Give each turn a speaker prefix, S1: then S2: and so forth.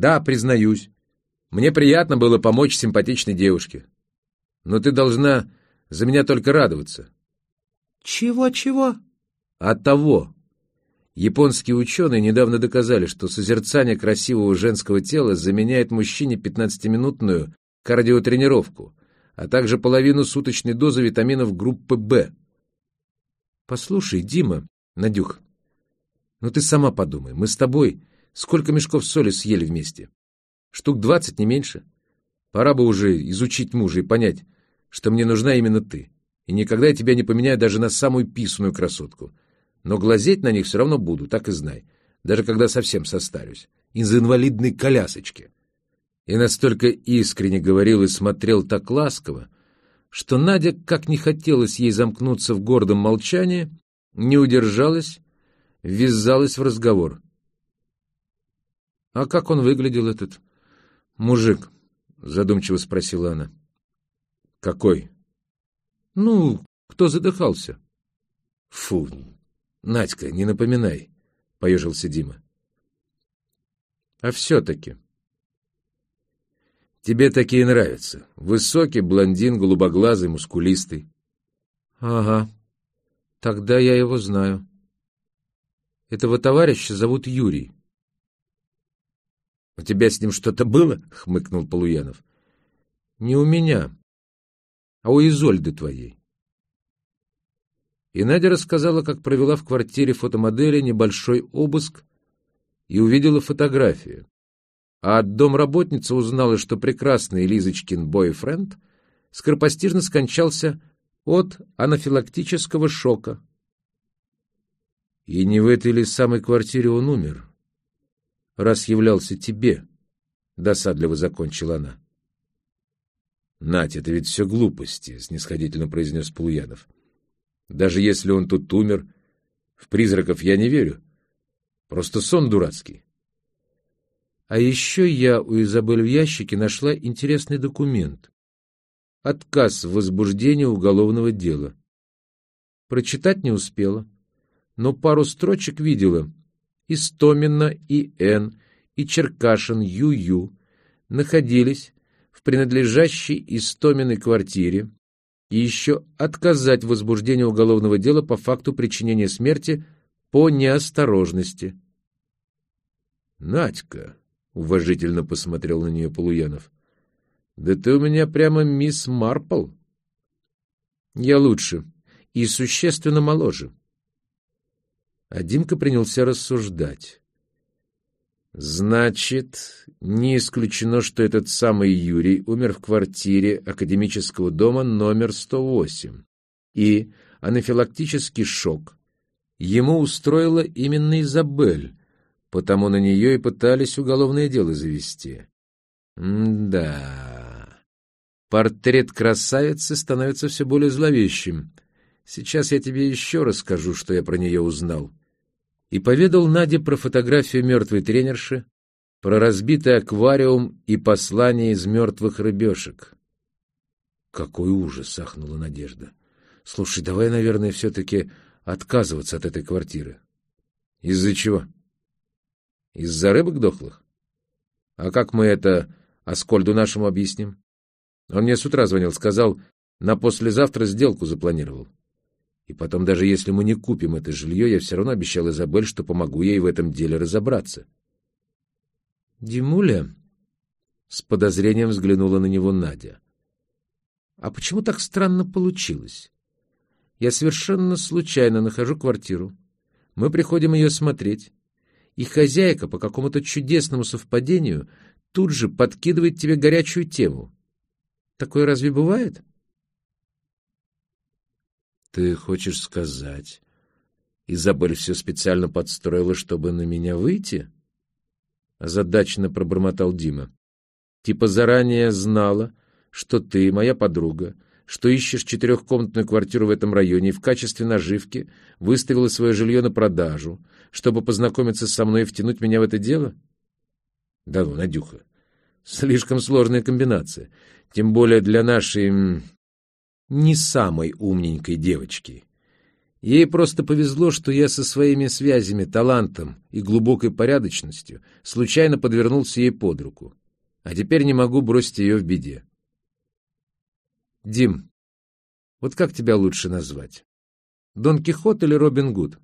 S1: Да, признаюсь, мне приятно было помочь симпатичной девушке. Но ты должна за меня только радоваться.
S2: Чего-чего?
S1: От того. Японские ученые недавно доказали, что созерцание красивого женского тела заменяет мужчине 15-минутную кардиотренировку, а также половину суточной дозы витаминов группы В. Послушай, Дима, Надюх, ну ты сама подумай, мы с тобой сколько мешков соли съели вместе? Штук двадцать, не меньше. Пора бы уже изучить мужа и понять, что мне нужна именно ты. И никогда я тебя не поменяю даже на самую писаную красотку. Но глазеть на них все равно буду, так и знай. Даже когда совсем состарюсь. Из инвалидной колясочки. И настолько искренне говорил и смотрел так ласково, что Надя, как не хотелось ей замкнуться в гордом молчании, не удержалась, ввязалась в разговор. — А как он выглядел, этот мужик? — задумчиво спросила она. — Какой? — Ну, кто задыхался? — Фу, Надька, не напоминай, — поежился Дима. — А все-таки... Тебе такие нравятся. Высокий, блондин, голубоглазый, мускулистый. — Ага, тогда я его знаю. Этого товарища зовут Юрий. — У тебя с ним что-то было? — хмыкнул Полуянов. — Не у меня, а у Изольды твоей. И Надя рассказала, как провела в квартире фотомодели небольшой обыск и увидела фотографию. А от домработницы узнала, что прекрасный Лизочкин бойфренд скоропостижно скончался от анафилактического шока. И не в этой ли самой квартире он умер, раз являлся тебе, — досадливо закончила она. — Надь, это ведь все глупости, — снисходительно произнес Полуянов. — даже если он тут умер, в призраков я не верю. Просто сон дурацкий. А еще я у Изабель в ящике нашла интересный документ. Отказ в возбуждении уголовного дела. Прочитать не успела, но пару строчек видела. И Стомина, и Н, и Черкашин, Ю-Ю находились в принадлежащей Истоминой квартире и еще отказать в возбуждении уголовного дела по факту причинения смерти по неосторожности. «Надька», — уважительно посмотрел на нее Полуянов, — «да ты у меня прямо мисс Марпл». «Я лучше и существенно моложе». А Димка принялся рассуждать. Значит, не исключено, что этот самый Юрий умер в квартире академического дома номер 108. И анафилактический шок ему устроила именно Изабель, потому на нее и пытались уголовное дело завести. М-да. Портрет красавицы становится все более зловещим. Сейчас я тебе еще расскажу, что я про нее узнал и поведал Наде про фотографию мертвой тренерши, про разбитый аквариум и послание из мертвых рыбешек. «Какой ужас!» — ахнула Надежда. «Слушай, давай, наверное, все-таки отказываться от этой квартиры». «Из-за чего?» «Из-за рыбок дохлых? А как мы это Аскольду нашему объясним?» Он мне с утра звонил, сказал, на послезавтра сделку запланировал. И потом, даже если мы не купим это жилье, я все равно обещал Изабель, что помогу ей в этом деле разобраться. Димуля с подозрением взглянула на него Надя. А почему так странно получилось? Я совершенно случайно нахожу квартиру. Мы приходим ее смотреть. И хозяйка по какому-то чудесному совпадению тут же подкидывает тебе горячую тему. Такое разве бывает? — ты хочешь сказать, Изабель все специально подстроила, чтобы на меня выйти? Озадаченно пробормотал Дима. Типа заранее знала, что ты, моя подруга, что ищешь четырехкомнатную квартиру в этом районе и в качестве наживки выставила свое жилье на продажу, чтобы познакомиться со мной и втянуть меня в это дело? Да ну, Надюха, слишком сложная комбинация, тем более для нашей не самой умненькой девочки. Ей просто повезло, что я со своими связями, талантом и глубокой порядочностью случайно подвернулся ей под руку. А теперь не могу бросить ее в беде. Дим, вот как тебя лучше назвать? Дон Кихот или Робин Гуд?